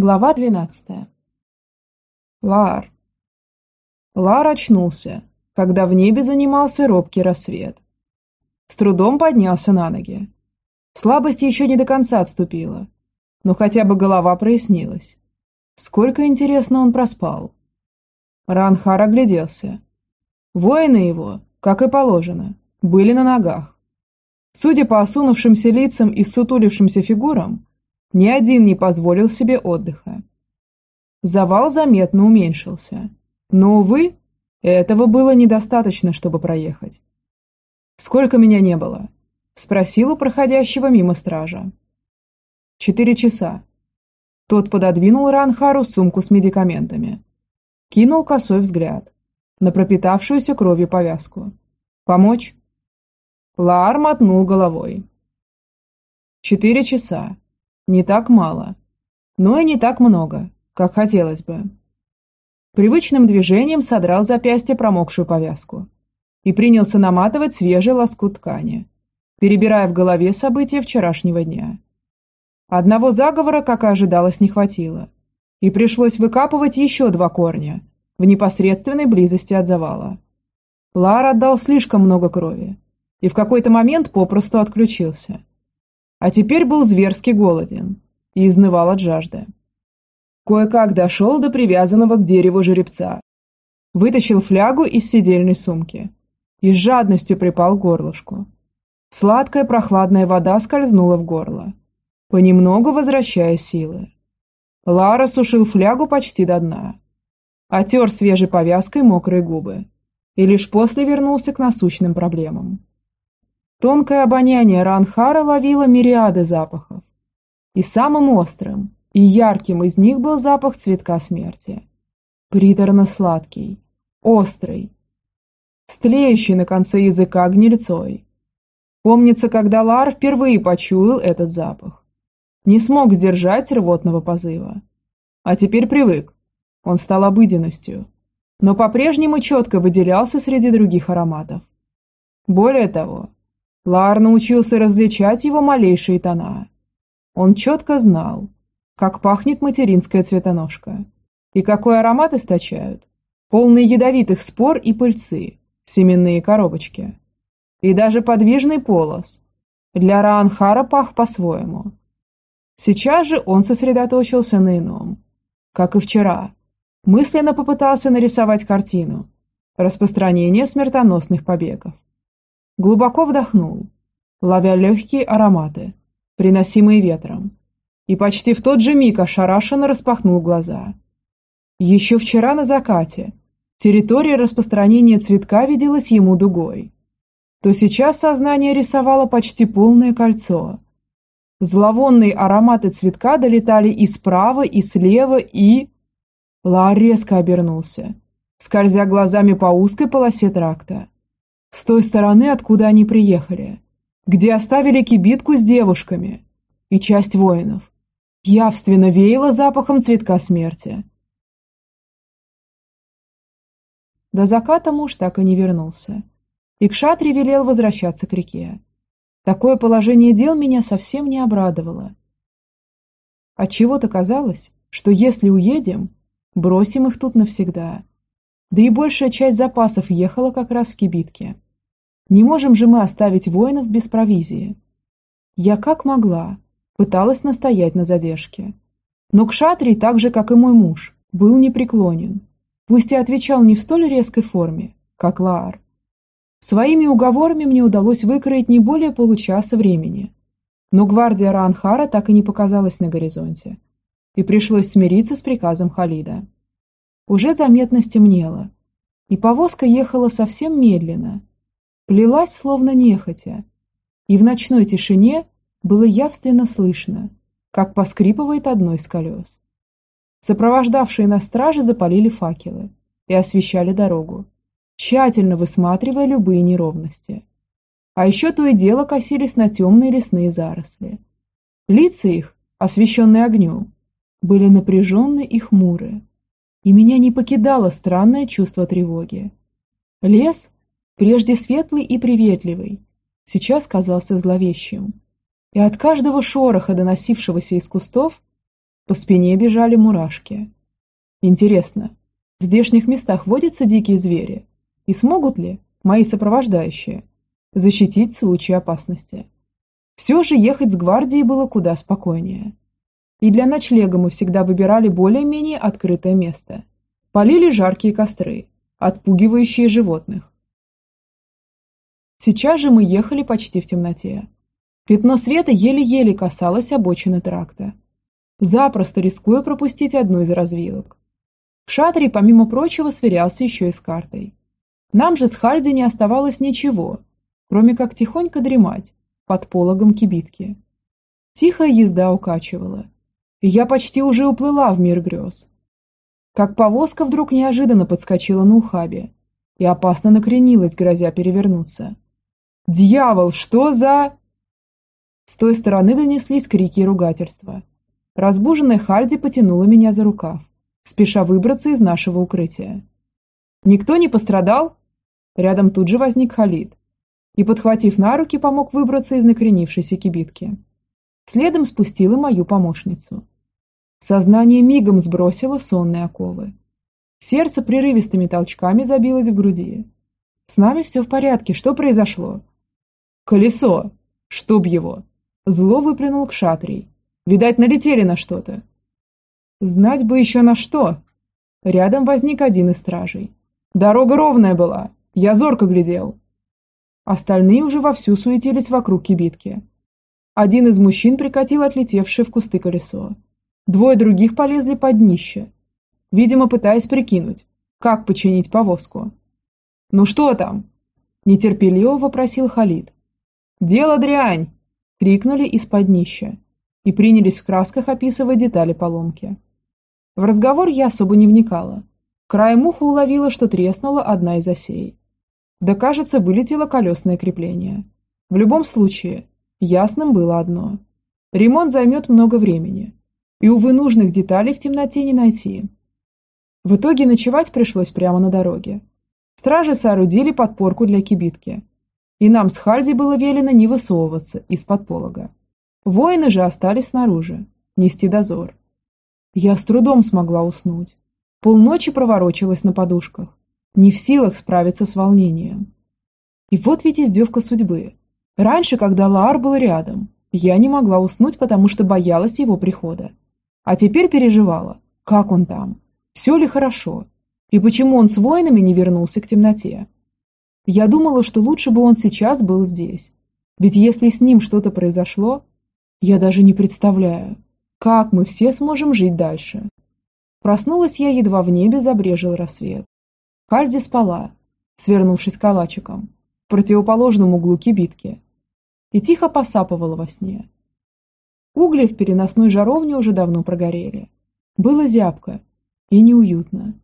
Глава 12. Лар. Лар очнулся, когда в небе занимался робкий рассвет. С трудом поднялся на ноги. Слабость еще не до конца отступила, но хотя бы голова прояснилась. Сколько, интересно, он проспал. Ранхар огляделся. Воины его, как и положено, были на ногах. Судя по осунувшимся лицам и сутулившимся фигурам, ни один не позволил себе отдыха. Завал заметно уменьшился. Но, увы, этого было недостаточно, чтобы проехать. «Сколько меня не было?» – спросил у проходящего мимо стража. «Четыре часа». Тот пододвинул Ранхару сумку с медикаментами. Кинул косой взгляд на пропитавшуюся кровью повязку. «Помочь?» Лаар мотнул головой. «Четыре часа. Не так мало, но и не так много, как хотелось бы. Привычным движением содрал запястье промокшую повязку и принялся наматывать свежий лоскут ткани, перебирая в голове события вчерашнего дня. Одного заговора, как и ожидалось, не хватило, и пришлось выкапывать еще два корня в непосредственной близости от завала. Лар отдал слишком много крови и в какой-то момент попросту отключился – а теперь был зверски голоден и изнывал от жажды. Кое-как дошел до привязанного к дереву жеребца, вытащил флягу из сидельной сумки и с жадностью припал к горлышку. Сладкая прохладная вода скользнула в горло, понемногу возвращая силы. Лара сушил флягу почти до дна, отер свежей повязкой мокрые губы и лишь после вернулся к насущным проблемам. Тонкое обоняние Ранхара ловило мириады запахов. И самым острым и ярким из них был запах цветка смерти. Приторно-сладкий, острый, стлеющий на конце языка гнильцой. Помнится, когда Лар впервые почуял этот запах. Не смог сдержать рвотного позыва. А теперь привык. Он стал обыденностью. Но по-прежнему четко выделялся среди других ароматов. Более того, Лар научился различать его малейшие тона. Он четко знал, как пахнет материнская цветоножка и какой аромат источают полные ядовитых спор и пыльцы семенные коробочки. И даже подвижный полос для Раанхара пах по-своему. Сейчас же он сосредоточился на ином. Как и вчера, мысленно попытался нарисовать картину распространения смертоносных побегов. Глубоко вдохнул, ловя легкие ароматы, приносимые ветром, и почти в тот же миг ошарашенно распахнул глаза. Еще вчера на закате территория распространения цветка виделась ему дугой, то сейчас сознание рисовало почти полное кольцо. Зловонные ароматы цветка долетали и справа, и слева, и... Ла резко обернулся, скользя глазами по узкой полосе тракта. С той стороны, откуда они приехали, где оставили кибитку с девушками и часть воинов. Явственно веяло запахом цветка смерти. До заката муж так и не вернулся. И Кшатри велел возвращаться к реке. Такое положение дел меня совсем не обрадовало. Отчего-то казалось, что если уедем, бросим их тут навсегда. Да и большая часть запасов ехала как раз в кибитке. Не можем же мы оставить воинов без провизии. Я как могла, пыталась настоять на задержке. Но Кшатрий, так же, как и мой муж, был непреклонен. Пусть и отвечал не в столь резкой форме, как Лаар. Своими уговорами мне удалось выкроить не более получаса времени. Но гвардия Ранхара так и не показалась на горизонте. И пришлось смириться с приказом Халида. Уже заметно стемнело, и повозка ехала совсем медленно, плелась словно нехотя, и в ночной тишине было явственно слышно, как поскрипывает одно из колес. Сопровождавшие нас стражи запалили факелы и освещали дорогу, тщательно высматривая любые неровности. А еще то и дело косились на темные лесные заросли. Лица их, освещенные огнем, были напряженны и хмуры, и меня не покидало странное чувство тревоги. Лес, прежде светлый и приветливый, сейчас казался зловещим. И от каждого шороха, доносившегося из кустов, По спине бежали мурашки. Интересно, в здешних местах водятся дикие звери? И смогут ли мои сопровождающие защитить в случае опасности? Все же ехать с гвардией было куда спокойнее. И для ночлега мы всегда выбирали более-менее открытое место. Полили жаркие костры, отпугивающие животных. Сейчас же мы ехали почти в темноте. Пятно света еле-еле касалось обочины тракта, запросто рискуя пропустить одну из развилок. В шатре, помимо прочего, сверялся еще и с картой. Нам же с Хальди не оставалось ничего, кроме как тихонько дремать под пологом кибитки. Тихая езда укачивала, я почти уже уплыла в мир грез. Как повозка вдруг неожиданно подскочила на ухабе и опасно накренилась, грозя перевернуться. «Дьявол, что за...» С той стороны донеслись крики и ругательства. Разбуженная Хальди потянула меня за рукав спеша выбраться из нашего укрытия. «Никто не пострадал?» Рядом тут же возник Халид и, подхватив на руки, помог выбраться из накренившейся кибитки. Следом спустил и мою помощницу. Сознание мигом сбросило сонные оковы. Сердце прерывистыми толчками забилось в груди. «С нами все в порядке. Что произошло?» «Колесо! Чтоб его!» Зло выплюнул к шатрий. «Видать, налетели на что-то. Знать бы еще на что. Рядом возник один из стражей. Дорога ровная была, я зорко глядел. Остальные уже вовсю суетились вокруг кибитки. Один из мужчин прикатил отлетевшее в кусты колесо. Двое других полезли под днище, видимо, пытаясь прикинуть, как починить повозку. «Ну что там?» – нетерпеливо вопросил Халид. «Дело дрянь!» – крикнули из-под днища и принялись в красках описывать детали поломки. В разговор я особо не вникала. Краем уха уловила, что треснула одна из осей. Да, кажется, вылетело колесное крепление. В любом случае, ясным было одно. Ремонт займет много времени. И, увы, нужных деталей в темноте не найти. В итоге ночевать пришлось прямо на дороге. Стражи соорудили подпорку для кибитки. И нам с Хальди было велено не высовываться из-под полога. Воины же остались снаружи, нести дозор. Я с трудом смогла уснуть. Полночи проворочилась на подушках, не в силах справиться с волнением. И вот ведь издевка судьбы. Раньше, когда Лаар был рядом, я не могла уснуть, потому что боялась его прихода. А теперь переживала, как он там, все ли хорошо, и почему он с воинами не вернулся к темноте. Я думала, что лучше бы он сейчас был здесь, ведь если с ним что-то произошло, я даже не представляю, как мы все сможем жить дальше? Проснулась я, едва в небе забрежил рассвет. Кальди спала, свернувшись калачиком, в противоположном углу кибитки, и тихо посапывала во сне. Угли в переносной жаровне уже давно прогорели. Было зябко и неуютно.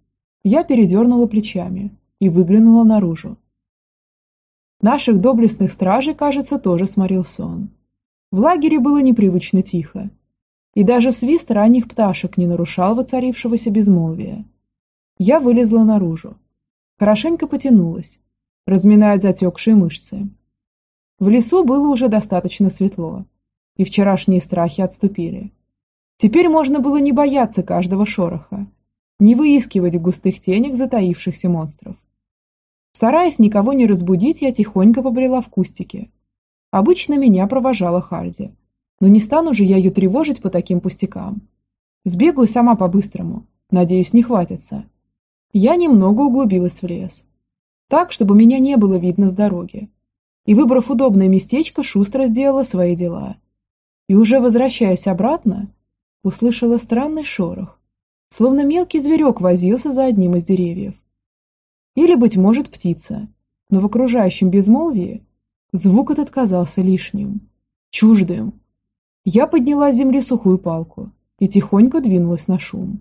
Я передернула плечами и выглянула наружу. Наших доблестных стражей, кажется, тоже сморил сон. В лагере было непривычно тихо, и даже свист ранних пташек не нарушал воцарившегося безмолвия. Я вылезла наружу. Хорошенько потянулась, разминая затекшие мышцы. В лесу было уже достаточно светло, и вчерашние страхи отступили. Теперь можно было не бояться каждого шороха, не выискивать в густых тенях затаившихся монстров. Стараясь никого не разбудить, я тихонько побрела в кустике. Обычно меня провожала Харди – но не стану же я ее тревожить по таким пустякам. Сбегаю сама по-быстрому. Надеюсь, не хватится. Я немного углубилась в лес. Так, чтобы меня не было видно с дороги. И, выбрав удобное местечко, шустро сделала свои дела. И уже возвращаясь обратно, услышала странный шорох, словно мелкий зверек возился за одним из деревьев. Или, быть может, птица, но в окружающем безмолвии звук этот казался лишним, чуждым, я подняла с земли сухую палку и тихонько двинулась на шум.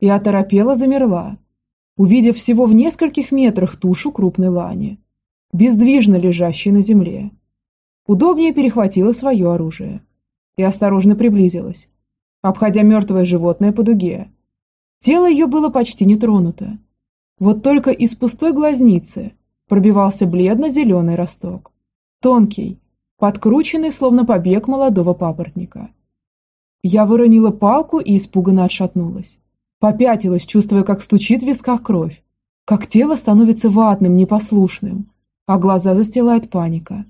И оторопела замерла, увидев всего в нескольких метрах тушу крупной лани, бездвижно лежащей на земле. Удобнее перехватила свое оружие и осторожно приблизилась, обходя мертвое животное по дуге. Тело ее было почти не тронуто. Вот только из пустой глазницы пробивался бледно-зеленый росток. Тонкий, подкрученный, словно побег молодого папоротника. Я выронила палку и испуганно отшатнулась. Попятилась, чувствуя, как стучит в висках кровь, как тело становится ватным, непослушным, а глаза застилает паника.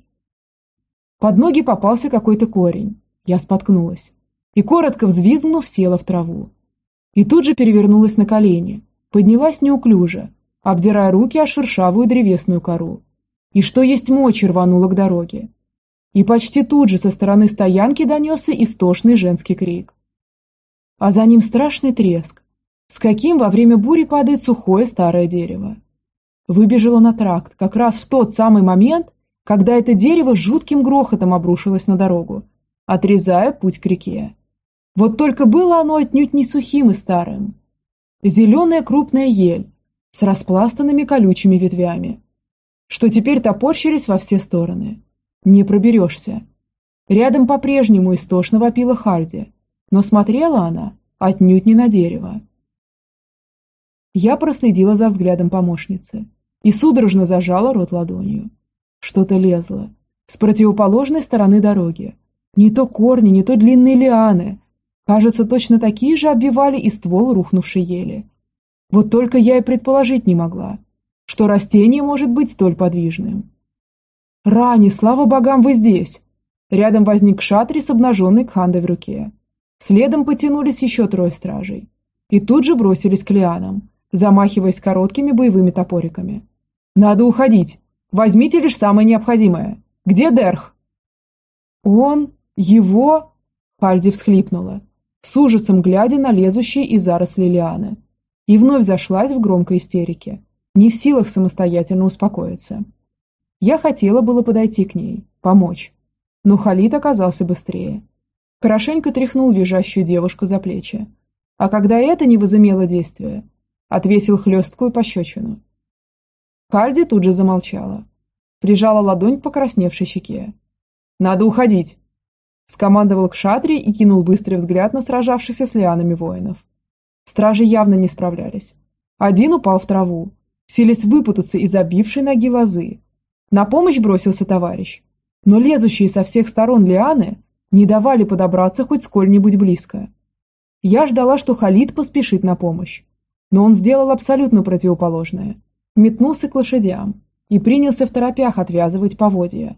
Под ноги попался какой-то корень. Я споткнулась и, коротко взвизгнув, села в траву. И тут же перевернулась на колени, поднялась неуклюже, обдирая руки о шершавую древесную кору. И что есть мочи рванула к дороге. И почти тут же со стороны стоянки донесся истошный женский крик. А за ним страшный треск, с каким во время бури падает сухое старое дерево. Выбежала на тракт как раз в тот самый момент, когда это дерево жутким грохотом обрушилось на дорогу, отрезая путь к реке. Вот только было оно отнюдь не сухим и старым. Зеленая крупная ель с распластанными колючими ветвями, что теперь топорщились во все стороны. Не проберешься. Рядом по-прежнему истошно вопила Харди, но смотрела она отнюдь не на дерево. Я проследила за взглядом помощницы и судорожно зажала рот ладонью. Что-то лезло с противоположной стороны дороги. Не то корни, не то длинные лианы. Кажется, точно такие же обвивали и ствол рухнувшей ели. Вот только я и предположить не могла, что растение может быть столь подвижным. «Рани, слава богам, вы здесь!» Рядом возник шатри с обнаженной кхандой в руке. Следом потянулись еще трое стражей. И тут же бросились к лианам, замахиваясь короткими боевыми топориками. «Надо уходить! Возьмите лишь самое необходимое! Где Дерх?» «Он? Его?» Хальди всхлипнула, с ужасом глядя на лезущие из заросли лианы. И вновь зашлась в громкой истерике, не в силах самостоятельно успокоиться. Я хотела было подойти к ней, помочь. Но Халид оказался быстрее. Хорошенько тряхнул визжащую девушку за плечи. А когда это не возымело действия, отвесил хлесткую пощечину. Кальди тут же замолчала. Прижала ладонь к покрасневшей щеке. «Надо уходить!» Скомандовал к шатре и кинул быстрый взгляд на сражавшихся с лианами воинов. Стражи явно не справлялись. Один упал в траву, силясь выпутаться из обившей ноги лозы, на помощь бросился товарищ, но лезущие со всех сторон лианы не давали подобраться хоть сколь-нибудь близко. Я ждала, что Халид поспешит на помощь, но он сделал абсолютно противоположное. Метнулся к лошадям и принялся в торопях отвязывать поводья.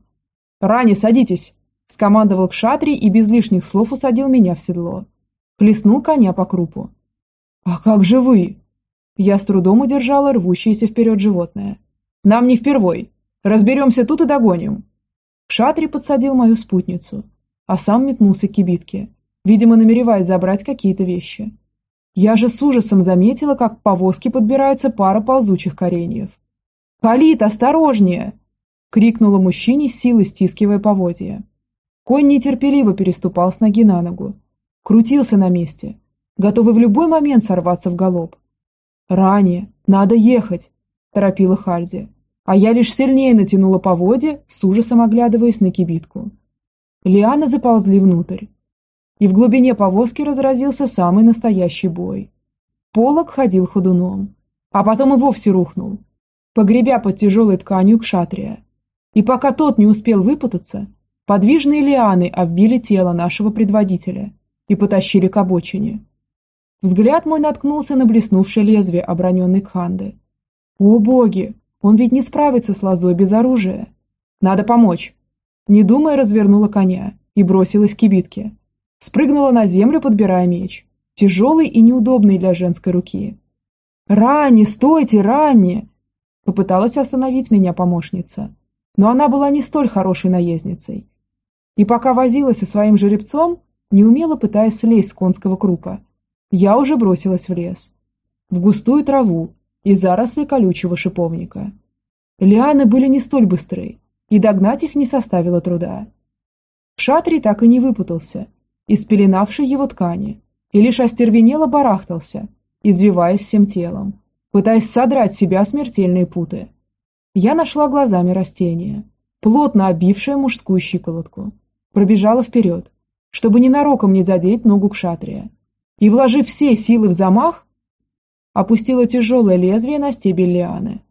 «Рани, садитесь!» – скомандовал к шатре и без лишних слов усадил меня в седло. Хлестнул коня по крупу. «А как же вы?» Я с трудом удержала рвущееся вперед животное. «Нам не впервой. Разберемся тут и догоним. Шатри подсадил мою спутницу, а сам метнулся к кибитке, видимо, намереваясь забрать какие-то вещи. Я же с ужасом заметила, как к повозке подбирается пара ползучих кореньев. «Халит, осторожнее!» – крикнула мужчине, силой стискивая поводья. Конь нетерпеливо переступал с ноги на ногу, крутился на месте, готовый в любой момент сорваться в галоп. «Ранее, надо ехать!» – торопила Хальди а я лишь сильнее натянула поводья, с ужасом оглядываясь на кибитку. Лианы заползли внутрь, и в глубине повозки разразился самый настоящий бой. Полок ходил ходуном, а потом и вовсе рухнул, погребя под тяжелой тканью к шатрия. И пока тот не успел выпутаться, подвижные лианы обвили тело нашего предводителя и потащили к обочине. Взгляд мой наткнулся на блеснувшее лезвие оброненной Кханды. «О боги! Он ведь не справится с лозой без оружия. Надо помочь. Не думая, развернула коня и бросилась к кибитке. Спрыгнула на землю, подбирая меч. Тяжелый и неудобный для женской руки. «Ранни, стойте, Ранни!» Попыталась остановить меня помощница. Но она была не столь хорошей наездницей. И пока возилась со своим жеребцом, неумело пытаясь слезть с конского крупа, я уже бросилась в лес. В густую траву, и заросли колючего шиповника. Лианы были не столь быстры, и догнать их не составило труда. Шатри так и не выпутался, из пеленавшей его ткани, и лишь остервенело барахтался, извиваясь всем телом, пытаясь содрать себя смертельные путы. Я нашла глазами растение, плотно обившее мужскую щиколотку, пробежала вперед, чтобы ненароком не задеть ногу к шатрия, и, вложив все силы в замах, опустила тяжелое лезвие на стебель лианы.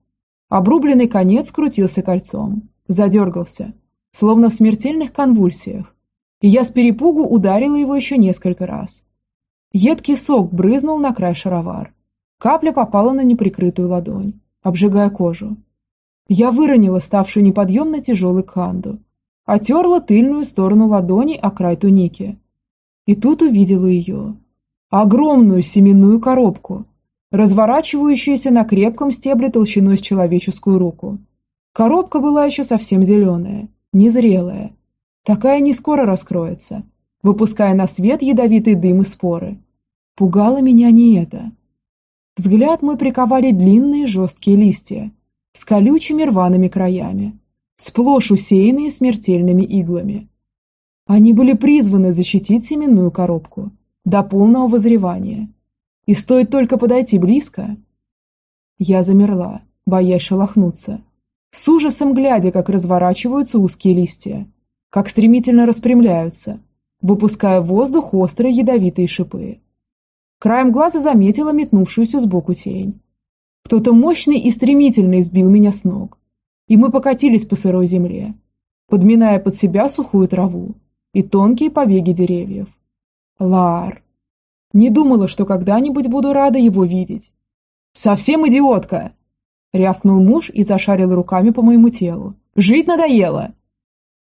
Обрубленный конец крутился кольцом, задергался, словно в смертельных конвульсиях, и я с перепугу ударила его еще несколько раз. Едкий сок брызнул на край шаровар. Капля попала на неприкрытую ладонь, обжигая кожу. Я выронила ставшую неподъемно тяжелой канду, отерла тыльную сторону ладони о край туники. И тут увидела ее. Огромную семенную коробку, разворачивающуюся на крепком стебле толщиной с человеческую руку. Коробка была еще совсем зеленая, незрелая. Такая не скоро раскроется, выпуская на свет ядовитый дым и споры. Пугало меня не это. Взгляд мой приковали длинные жесткие листья с колючими рваными краями, сплошь усеянные смертельными иглами. Они были призваны защитить семенную коробку до полного вызревания. И стоит только подойти близко... Я замерла, боясь шелохнуться, с ужасом глядя, как разворачиваются узкие листья, как стремительно распрямляются, выпуская в воздух острые ядовитые шипы. Краем глаза заметила метнувшуюся сбоку тень. Кто-то мощный и стремительный сбил меня с ног, и мы покатились по сырой земле, подминая под себя сухую траву и тонкие побеги деревьев. Лар. Не думала, что когда-нибудь буду рада его видеть. «Совсем идиотка!» Рявкнул муж и зашарил руками по моему телу. «Жить надоело!»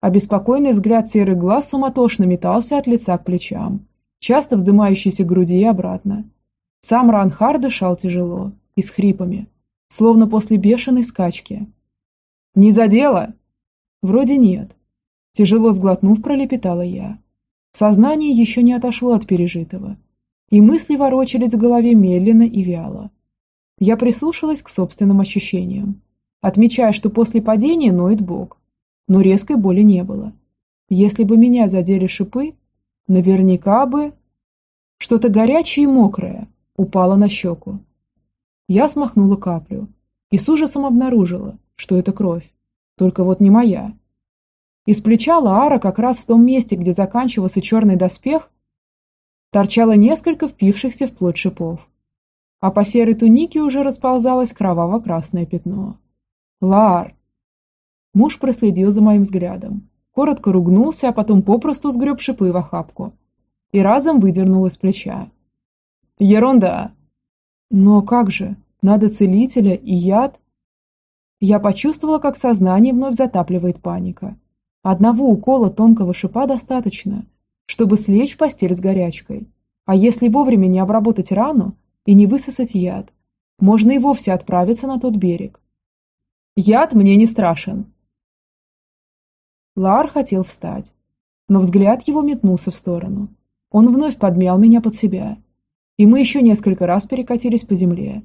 Обеспокоенный взгляд серых глаз суматошно метался от лица к плечам, часто вздымающийся к груди и обратно. Сам Ранхар дышал тяжело и с хрипами, словно после бешеной скачки. «Не задело?» «Вроде нет». Тяжело сглотнув, пролепетала я. Сознание еще не отошло от пережитого, и мысли ворочались в голове медленно и вяло. Я прислушалась к собственным ощущениям, отмечая, что после падения ноет бок, но резкой боли не было. Если бы меня задели шипы, наверняка бы... Что-то горячее и мокрое упало на щеку. Я смахнула каплю и с ужасом обнаружила, что это кровь, только вот не моя. Из плеча Лаара как раз в том месте, где заканчивался черный доспех, торчало несколько впившихся в плоть шипов, а по серой тунике уже расползалось кроваво-красное пятно. «Лар!» Муж проследил за моим взглядом, коротко ругнулся, а потом попросту сгреб шипы в охапку и разом выдернул из плеча. «Ерунда!» «Но как же? Надо целителя и яд?» Я почувствовала, как сознание вновь затапливает паника. Одного укола тонкого шипа достаточно, чтобы слечь постель с горячкой. А если вовремя не обработать рану и не высосать яд, можно и вовсе отправиться на тот берег. Яд мне не страшен, Лар хотел встать, но взгляд его метнулся в сторону. Он вновь подмял меня под себя, и мы еще несколько раз перекатились по земле.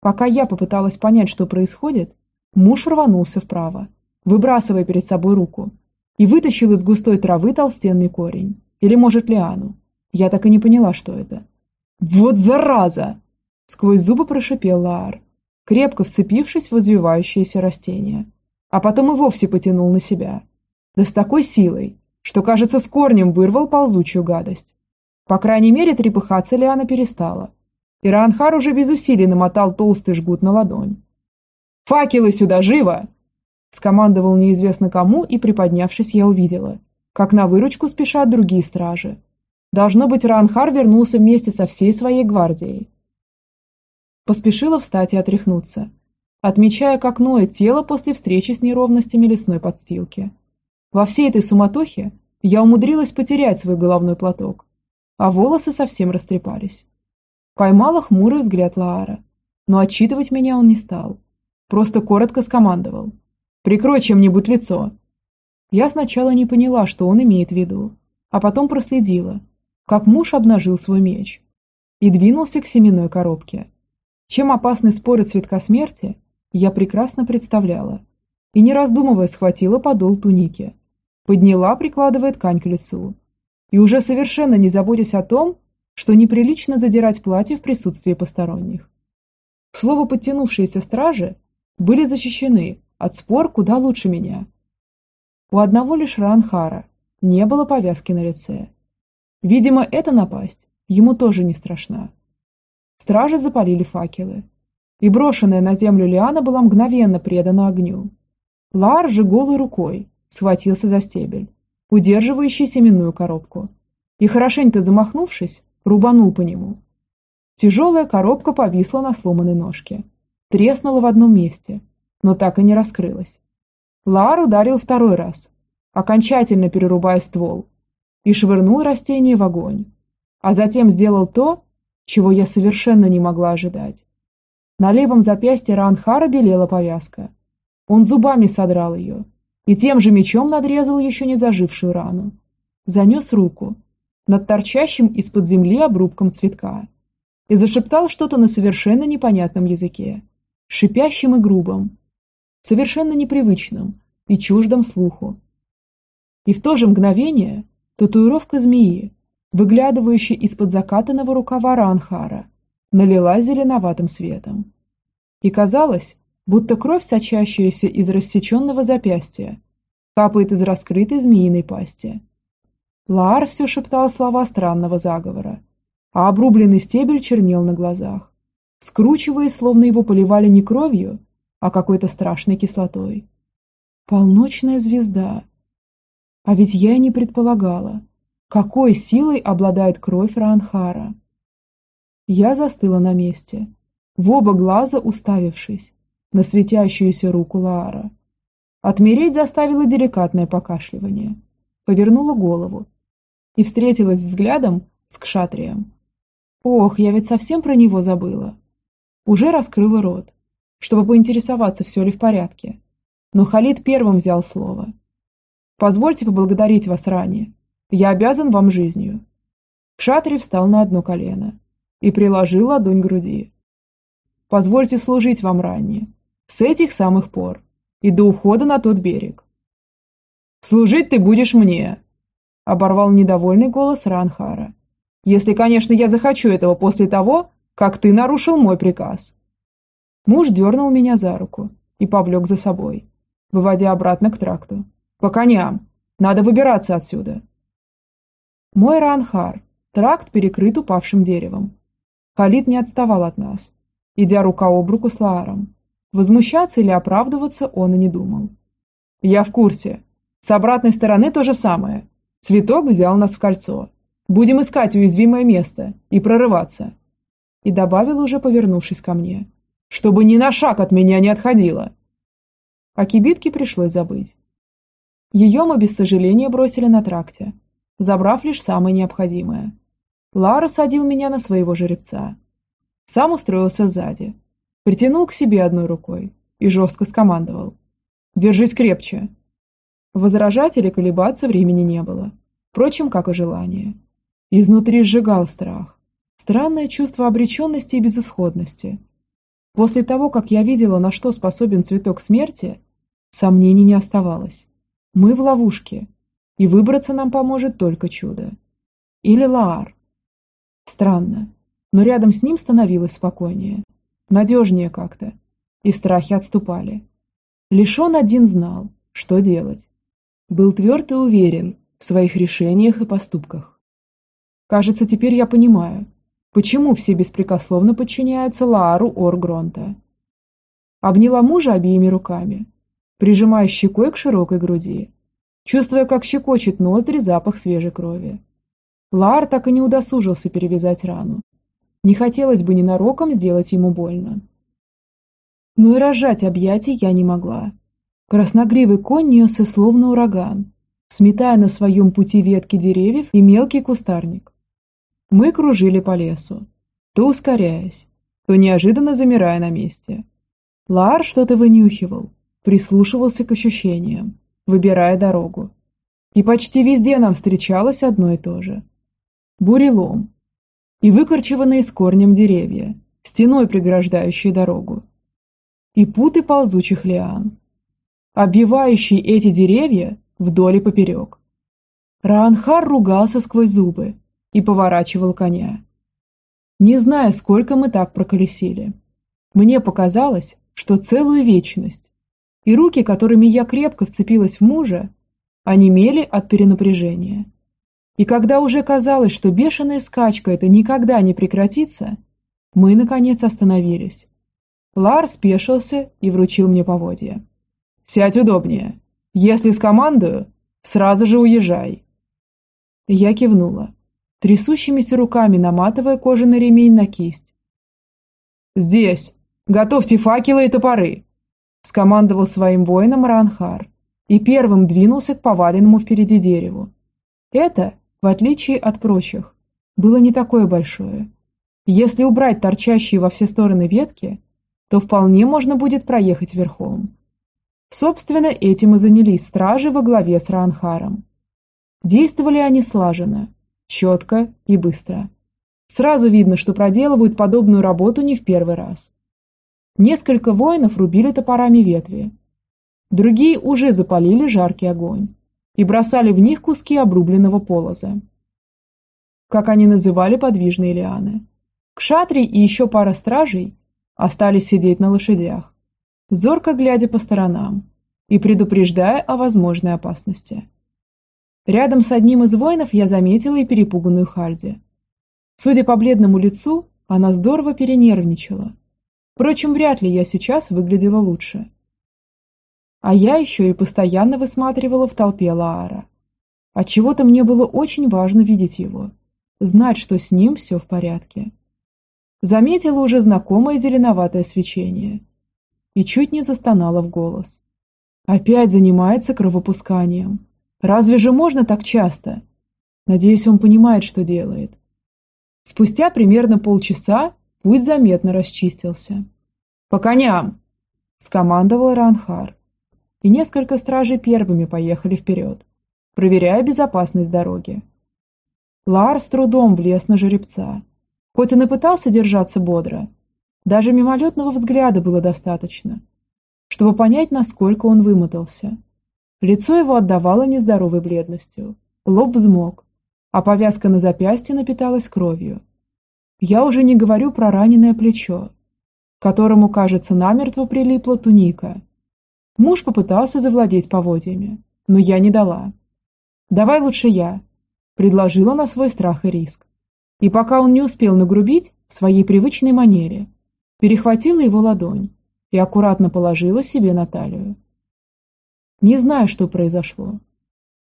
Пока я попыталась понять, что происходит, муж рванулся вправо, выбрасывая перед собой руку, и вытащил из густой травы толстенный корень, или, может, лиану. Я так и не поняла, что это. «Вот зараза!» – сквозь зубы прошипел Лаар, крепко вцепившись в извивающееся растение, а потом и вовсе потянул на себя – да с такой силой, что, кажется, с корнем вырвал ползучую гадость. По крайней мере, трепыхаться Лиана перестала. И Ранхар уже без усилий намотал толстый жгут на ладонь. «Факелы сюда, живо!» Скомандовал неизвестно кому, и, приподнявшись, я увидела, как на выручку спешат другие стражи. Должно быть, Ранхар вернулся вместе со всей своей гвардией. Поспешила встать и отряхнуться, отмечая, как ноет тело после встречи с неровностями лесной подстилки. Во всей этой суматохе я умудрилась потерять свой головной платок, а волосы совсем растрепались. Поймала хмурый взгляд Лаара, но отчитывать меня он не стал. Просто коротко скомандовал. «Прикрой чем-нибудь лицо!» Я сначала не поняла, что он имеет в виду, а потом проследила, как муж обнажил свой меч и двинулся к семенной коробке. Чем опасный споры цветка смерти, я прекрасно представляла, и не раздумывая схватила подол туники подняла, прикладывая ткань к лицу. И уже совершенно не заботясь о том, что неприлично задирать платье в присутствии посторонних. К слову, подтянувшиеся стражи были защищены от спор куда лучше меня. У одного лишь Ранхара не было повязки на лице. Видимо, эта напасть ему тоже не страшна. Стражи запалили факелы, и брошенная на землю Лиана была мгновенно предана огню. Лар же голой рукой схватился за стебель удерживающий семенную коробку, и, хорошенько замахнувшись, рубанул по нему. Тяжелая коробка повисла на сломанной ножке, треснула в одном месте, но так и не раскрылась. Лаар ударил второй раз, окончательно перерубая ствол, и швырнул растение в огонь, а затем сделал то, чего я совершенно не могла ожидать. На левом запястье Ранхара белела повязка. Он зубами содрал ее и тем же мечом надрезал еще не зажившую рану. Занес руку над торчащим из-под земли обрубком цветка и зашептал что-то на совершенно непонятном языке, шипящим и грубым, совершенно непривычным и чуждым слуху. И в то же мгновение татуировка змеи, выглядывающая из-под закатанного рукава Ранхара, налилась зеленоватым светом. И казалось, будто кровь, сочащаяся из рассеченного запястья, капает из раскрытой змеиной пасти. Лаар все шептал слова странного заговора, а обрубленный стебель чернел на глазах, скручиваясь, словно его поливали не кровью, а какой-то страшной кислотой. Полночная звезда. А ведь я и не предполагала, какой силой обладает кровь Ранхара. Я застыла на месте, в оба глаза уставившись на светящуюся руку Лаара. Отмереть заставило деликатное покашливание. Повернула голову и встретилась взглядом с Кшатрием. Ох, я ведь совсем про него забыла. Уже раскрыла рот, чтобы поинтересоваться, все ли в порядке. Но Халид первым взял слово. «Позвольте поблагодарить вас ранее. Я обязан вам жизнью». Кшатри встал на одно колено и приложил ладонь к груди. «Позвольте служить вам ранее, с этих самых пор и до ухода на тот берег». «Служить ты будешь мне», – оборвал недовольный голос Ранхара. «Если, конечно, я захочу этого после того, как ты нарушил мой приказ». Муж дернул меня за руку и повлек за собой, выводя обратно к тракту. «По коням! Надо выбираться отсюда!» Мой Ранхар. Тракт перекрыт упавшим деревом. Халид не отставал от нас, идя рука об руку с Лааром. Возмущаться или оправдываться он и не думал. «Я в курсе. С обратной стороны то же самое. Цветок взял нас в кольцо. Будем искать уязвимое место и прорываться». И добавил, уже повернувшись ко мне чтобы ни на шаг от меня не отходила. О кибитке пришлось забыть. Ее мы без сожаления бросили на тракте, забрав лишь самое необходимое. Лару садил меня на своего жеребца. Сам устроился сзади, притянул к себе одной рукой и жестко скомандовал. «Держись крепче!» Возражать или колебаться времени не было, впрочем, как и желание. Изнутри сжигал страх, странное чувство обреченности и безысходности – После того, как я видела, на что способен цветок смерти, сомнений не оставалось. Мы в ловушке, и выбраться нам поможет только чудо. Или Лаар. Странно, но рядом с ним становилось спокойнее, надежнее как-то, и страхи отступали. Лишь он один знал, что делать. Был тверд и уверен в своих решениях и поступках. Кажется, теперь я понимаю, Почему все беспрекословно подчиняются Лаару Оргронта? Обняла мужа обеими руками, прижимая щекой к широкой груди, чувствуя, как щекочет ноздри запах свежей крови. Лаар так и не удосужился перевязать рану. Не хотелось бы ненароком сделать ему больно. Но и рожать объятий я не могла. Красногривый конь несся словно ураган, сметая на своем пути ветки деревьев и мелкий кустарник. Мы кружили по лесу, то ускоряясь, то неожиданно замирая на месте. Лар что-то вынюхивал, прислушивался к ощущениям, выбирая дорогу. И почти везде нам встречалось одно и то же. Бурелом и выкорчеванные с корнем деревья, стеной преграждающие дорогу. И путы ползучих лиан, обвивающие эти деревья вдоль и поперек. Раанхар ругался сквозь зубы, и поворачивал коня. Не знаю, сколько мы так проколесили. Мне показалось, что целую вечность. И руки, которыми я крепко вцепилась в мужа, онемели от перенапряжения. И когда уже казалось, что бешеная скачка это никогда не прекратится, мы, наконец, остановились. Лар спешился и вручил мне поводья. «Сядь удобнее. Если скомандую, Сразу же уезжай!» Я кивнула, трясущимися руками наматывая кожаный ремень на кисть. «Здесь! Готовьте факелы и топоры!» скомандовал своим воинам Ранхар и первым двинулся к поваленному впереди дереву. Это, в отличие от прочих, было не такое большое. Если убрать торчащие во все стороны ветки, то вполне можно будет проехать верхом. Собственно, этим и занялись стражи во главе с Ранхаром. Действовали они слаженно, четко и быстро. Сразу видно, что проделывают подобную работу не в первый раз. Несколько воинов рубили топорами ветви. Другие уже запалили жаркий огонь и бросали в них куски обрубленного полоза. Как они называли подвижные лианы. Кшатри и еще пара стражей остались сидеть на лошадях, зорко глядя по сторонам и предупреждая о возможной опасности. Рядом с одним из воинов я заметила и перепуганную Харди. Судя по бледному лицу, она здорово перенервничала. Впрочем, вряд ли я сейчас выглядела лучше. А я еще и постоянно высматривала в толпе Лаара. Отчего-то мне было очень важно видеть его, знать, что с ним все в порядке. Заметила уже знакомое зеленоватое свечение и чуть не застонала в голос. Опять занимается кровопусканием. Разве же можно так часто? Надеюсь, он понимает, что делает. Спустя примерно полчаса путь заметно расчистился. «По коням!» – скомандовал Ранхар. И несколько стражей первыми поехали вперед, проверяя безопасность дороги. Лар с трудом влез на жеребца. Хоть он и пытался держаться бодро, даже мимолетного взгляда было достаточно, чтобы понять, насколько он вымотался. Лицо его отдавало нездоровой бледностью, лоб взмок, а повязка на запястье напиталась кровью. Я уже не говорю про раненое плечо, которому, кажется, намертво прилипла туника. Муж попытался завладеть поводьями, но я не дала. «Давай лучше я», – предложила на свой страх и риск. И пока он не успел нагрубить в своей привычной манере, перехватила его ладонь и аккуратно положила себе на талию. Не знаю, что произошло.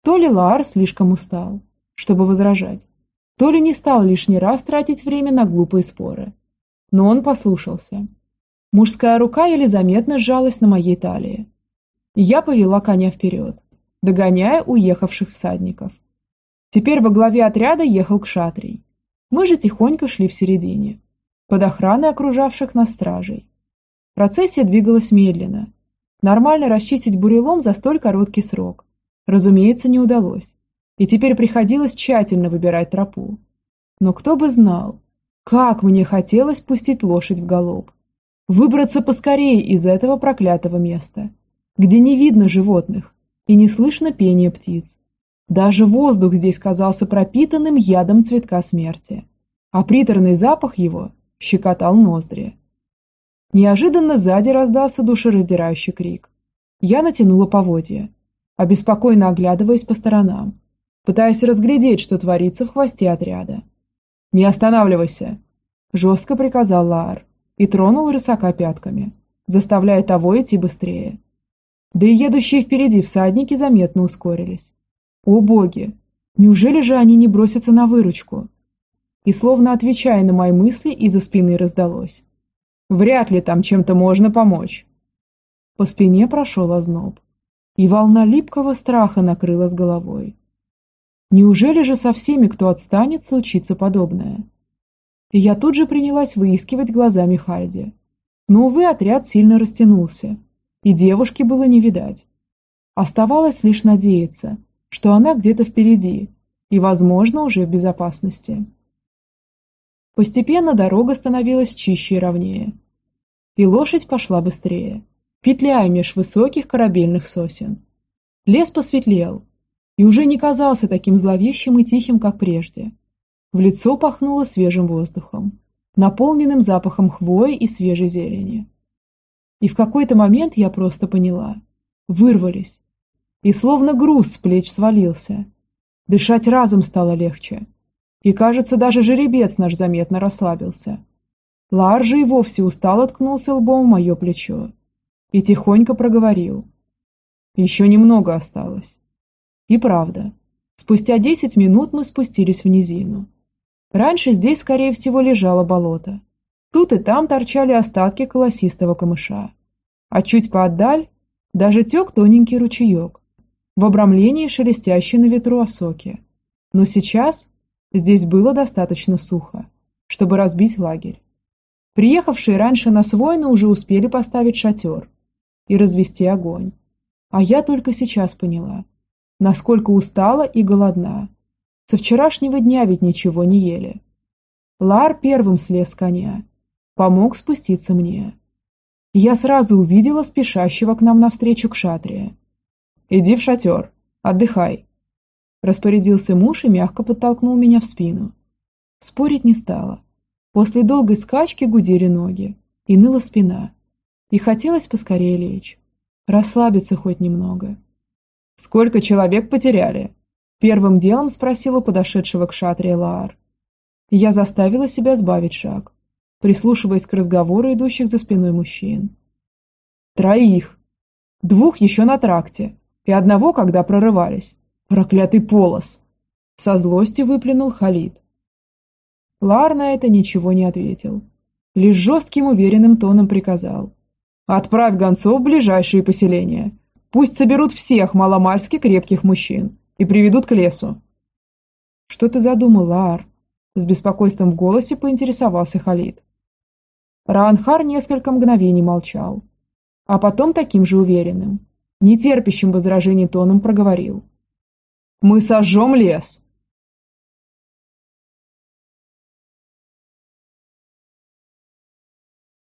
То ли Лаар слишком устал, чтобы возражать, то ли не стал лишний раз тратить время на глупые споры. Но он послушался. Мужская рука еле заметно сжалась на моей талии. Я повела коня вперед, догоняя уехавших всадников. Теперь во главе отряда ехал Кшатрий. Мы же тихонько шли в середине, под охраной окружавших нас стражей. Процессия двигалась медленно, Нормально расчистить бурелом за столь короткий срок, разумеется, не удалось. И теперь приходилось тщательно выбирать тропу. Но кто бы знал, как мне хотелось пустить лошадь в галоп. Выбраться поскорее из этого проклятого места, где не видно животных и не слышно пения птиц. Даже воздух здесь казался пропитанным ядом цветка смерти, а приторный запах его щекотал ноздри. Неожиданно сзади раздался душераздирающий крик. Я натянула поводья, обеспокоенно оглядываясь по сторонам, пытаясь разглядеть, что творится в хвосте отряда. «Не останавливайся!» – жестко приказал Лаар и тронул рысака пятками, заставляя того идти быстрее. Да и едущие впереди всадники заметно ускорились. О боги! Неужели же они не бросятся на выручку? И словно отвечая на мои мысли, из-за спины раздалось. Вряд ли там чем-то можно помочь. По спине прошел озноб, и волна липкого страха накрыла с головой. Неужели же со всеми, кто отстанет, случится подобное? И я тут же принялась выискивать глазами Хальди. Но, увы, отряд сильно растянулся, и девушки было не видать. Оставалось лишь надеяться, что она где-то впереди и, возможно, уже в безопасности. Постепенно дорога становилась чище и ровнее. И лошадь пошла быстрее, петляя меж высоких корабельных сосен. Лес посветлел и уже не казался таким зловещим и тихим, как прежде. В лицо пахнуло свежим воздухом, наполненным запахом хвои и свежей зелени. И в какой-то момент я просто поняла. Вырвались. И словно груз с плеч свалился. Дышать разом стало легче. И, кажется, даже жеребец наш заметно расслабился. Лар же и вовсе устал откнулся лбом в мое плечо и тихонько проговорил. Еще немного осталось. И правда, спустя десять минут мы спустились в низину. Раньше здесь, скорее всего, лежало болото. Тут и там торчали остатки колосистого камыша. А чуть поотдаль даже тек тоненький ручеек, в обрамлении шелестящей на ветру осоки. Но сейчас здесь было достаточно сухо, чтобы разбить лагерь. Приехавшие раньше нас воины уже успели поставить шатер и развести огонь. А я только сейчас поняла, насколько устала и голодна. Со вчерашнего дня ведь ничего не ели. Лар первым слез с коня, помог спуститься мне. Я сразу увидела спешащего к нам навстречу кшатрия. «Иди в шатер, отдыхай», – распорядился муж и мягко подтолкнул меня в спину. Спорить не стала. После долгой скачки гудели ноги, и ныла спина. И хотелось поскорее лечь. Расслабиться хоть немного. «Сколько человек потеряли?» Первым делом спросила подошедшего к шатре Лаар. Я заставила себя сбавить шаг, прислушиваясь к разговору идущих за спиной мужчин. «Троих. Двух еще на тракте, и одного, когда прорывались. Проклятый полос!» Со злостью выплюнул Халид. Лар на это ничего не ответил. Лишь жестким уверенным тоном приказал. «Отправь гонцов в ближайшие поселения. Пусть соберут всех маломальски крепких мужчин и приведут к лесу». «Что ты задумал, Лар?» С беспокойством в голосе поинтересовался Халид. Раанхар несколько мгновений молчал, а потом таким же уверенным, нетерпящим возражений тоном проговорил. «Мы сожжем лес!»